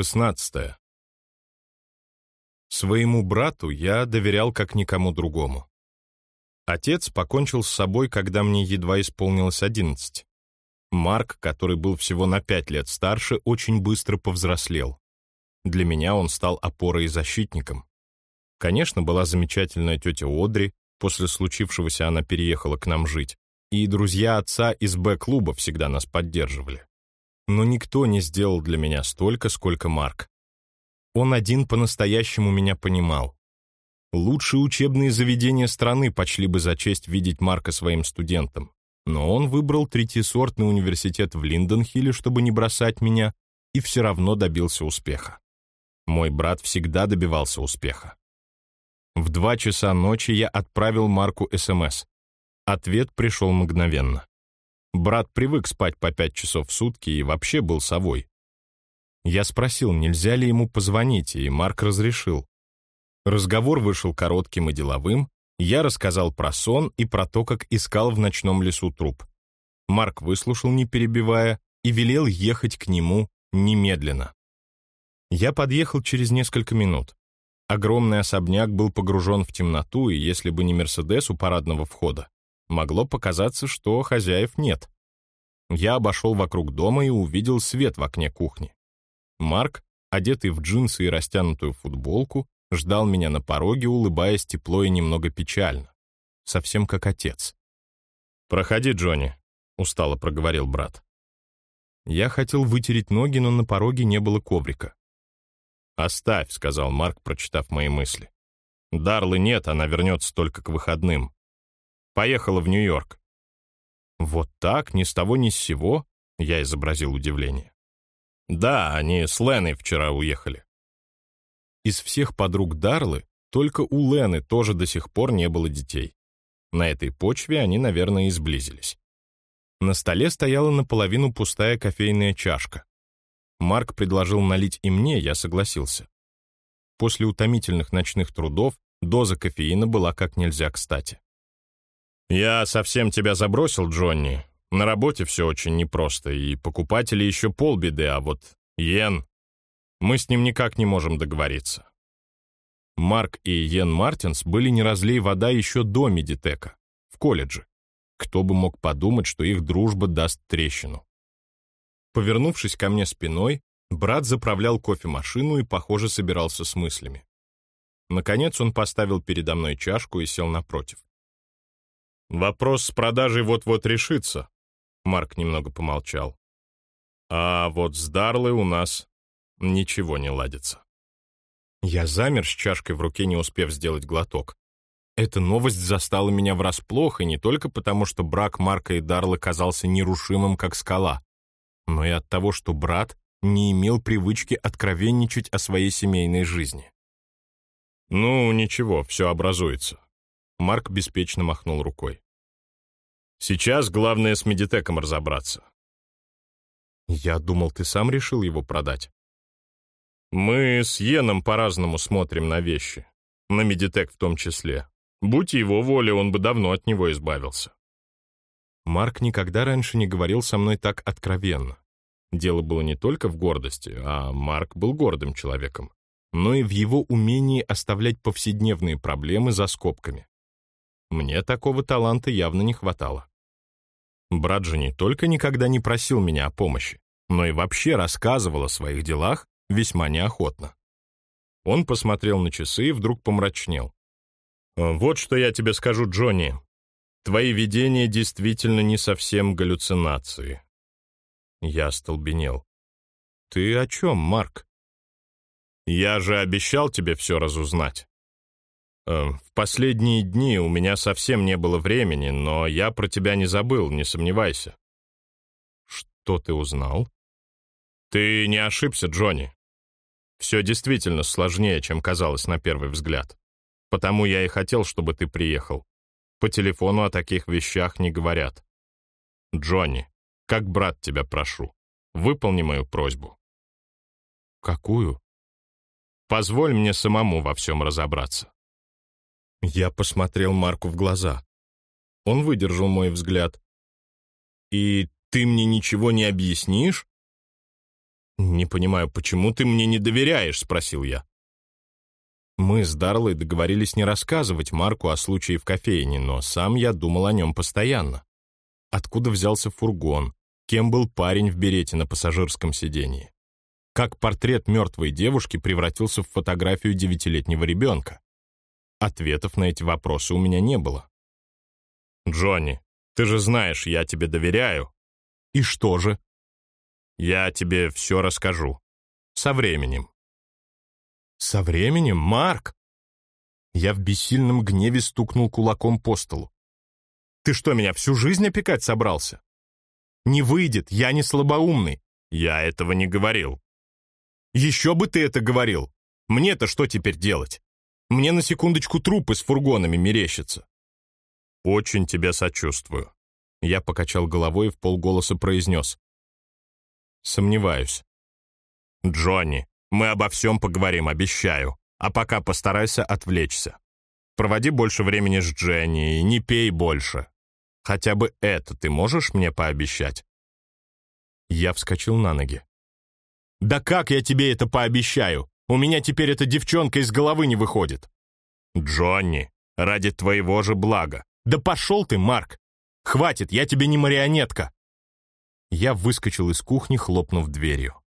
16. Своему брату я доверял как никому другому. Отец покончил с собой, когда мне едва исполнилось 11. Марк, который был всего на пять лет старше, очень быстро повзрослел. Для меня он стал опорой и защитником. Конечно, была замечательная тетя Одри, после случившегося она переехала к нам жить, и друзья отца из Б-клуба всегда нас поддерживали но никто не сделал для меня столько, сколько Марк. Он один по-настоящему меня понимал. Лучшие учебные заведения страны почли бы за честь видеть Марка своим студентом, но он выбрал третьесортный университет в Линденхилле, чтобы не бросать меня, и все равно добился успеха. Мой брат всегда добивался успеха. В два часа ночи я отправил Марку СМС. Ответ пришел мгновенно. Брат привык спать по пять часов в сутки и вообще был совой. Я спросил, нельзя ли ему позвонить, и Марк разрешил. Разговор вышел коротким и деловым, я рассказал про сон и про то, как искал в ночном лесу труп. Марк выслушал, не перебивая, и велел ехать к нему немедленно. Я подъехал через несколько минут. Огромный особняк был погружен в темноту, и если бы не «Мерседес» у парадного входа, Могло показаться, что хозяев нет. Я обошел вокруг дома и увидел свет в окне кухни. Марк, одетый в джинсы и растянутую футболку, ждал меня на пороге, улыбаясь тепло и немного печально. Совсем как отец. «Проходи, Джонни», — устало проговорил брат. Я хотел вытереть ноги, но на пороге не было коврика. «Оставь», — сказал Марк, прочитав мои мысли. «Дарлы нет, она вернется только к выходным. Поехала в Нью-Йорк». «Вот так, ни с того ни с сего?» — я изобразил удивление. «Да, они с Леной вчера уехали». Из всех подруг Дарлы только у Лены тоже до сих пор не было детей. На этой почве они, наверное, и сблизились. На столе стояла наполовину пустая кофейная чашка. Марк предложил налить и мне, я согласился. После утомительных ночных трудов доза кофеина была как нельзя кстати. «Я совсем тебя забросил, Джонни. На работе все очень непросто, и покупатели еще полбеды, а вот Йен... Мы с ним никак не можем договориться». Марк и Йен Мартинс были не разлей вода еще до Медитека, в колледже. Кто бы мог подумать, что их дружба даст трещину. Повернувшись ко мне спиной, брат заправлял кофемашину и, похоже, собирался с мыслями. Наконец он поставил передо мной чашку и сел напротив. Вопрос с продажей вот-вот решится. Марк немного помолчал. А вот с Дарлой у нас ничего не ладится. Я замер с чашкой в руке, не успев сделать глоток. Эта новость застала меня врасплох, и не только потому, что брак Марка и Дарлы казался нерушимым, как скала, но и от того, что брат не имел привычки откровенничать о своей семейной жизни. «Ну, ничего, все образуется. Марк беспечно махнул рукой. «Сейчас главное с Медитеком разобраться». «Я думал, ты сам решил его продать». «Мы с Йеном по-разному смотрим на вещи, на Медитек в том числе. Будь его воля, он бы давно от него избавился». Марк никогда раньше не говорил со мной так откровенно. Дело было не только в гордости, а Марк был гордым человеком, но и в его умении оставлять повседневные проблемы за скобками. Мне такого таланта явно не хватало. Брат же не только никогда не просил меня о помощи, но и вообще рассказывал о своих делах весьма неохотно. Он посмотрел на часы и вдруг помрачнел. «Э, «Вот что я тебе скажу, Джонни. Твои видения действительно не совсем галлюцинации». Я остолбенел. «Ты о чем, Марк?» «Я же обещал тебе все разузнать. Э, в последние дни у меня совсем не было времени, но я про тебя не забыл, не сомневайся. Что ты узнал? Ты не ошибся, Джонни. Все действительно сложнее, чем казалось на первый взгляд. Потому я и хотел, чтобы ты приехал. По телефону о таких вещах не говорят. Джонни, как брат тебя прошу, выполни мою просьбу. Какую? Позволь мне самому во всем разобраться. Я посмотрел Марку в глаза. Он выдержал мой взгляд. «И ты мне ничего не объяснишь?» «Не понимаю, почему ты мне не доверяешь?» — спросил я. Мы с Дарлой договорились не рассказывать Марку о случае в кофейне, но сам я думал о нем постоянно. Откуда взялся фургон? Кем был парень в берете на пассажирском сидении? Как портрет мертвой девушки превратился в фотографию девятилетнего ребенка? Ответов на эти вопросы у меня не было. «Джонни, ты же знаешь, я тебе доверяю». «И что же?» «Я тебе все расскажу. Со временем». «Со временем, Марк?» Я в бессильном гневе стукнул кулаком по столу. «Ты что, меня всю жизнь опекать собрался?» «Не выйдет, я не слабоумный». «Я этого не говорил». «Еще бы ты это говорил! Мне-то что теперь делать? Мне на секундочку трупы с фургонами мерещатся». «Очень тебе сочувствую». Я покачал головой и в полголоса произнес. «Сомневаюсь». «Джонни, мы обо всем поговорим, обещаю. А пока постарайся отвлечься. Проводи больше времени с Дженни и не пей больше. Хотя бы это ты можешь мне пообещать?» Я вскочил на ноги. «Да как я тебе это пообещаю? У меня теперь эта девчонка из головы не выходит». «Джонни, ради твоего же блага». «Да пошел ты, Марк! Хватит, я тебе не марионетка!» Я выскочил из кухни, хлопнув дверью.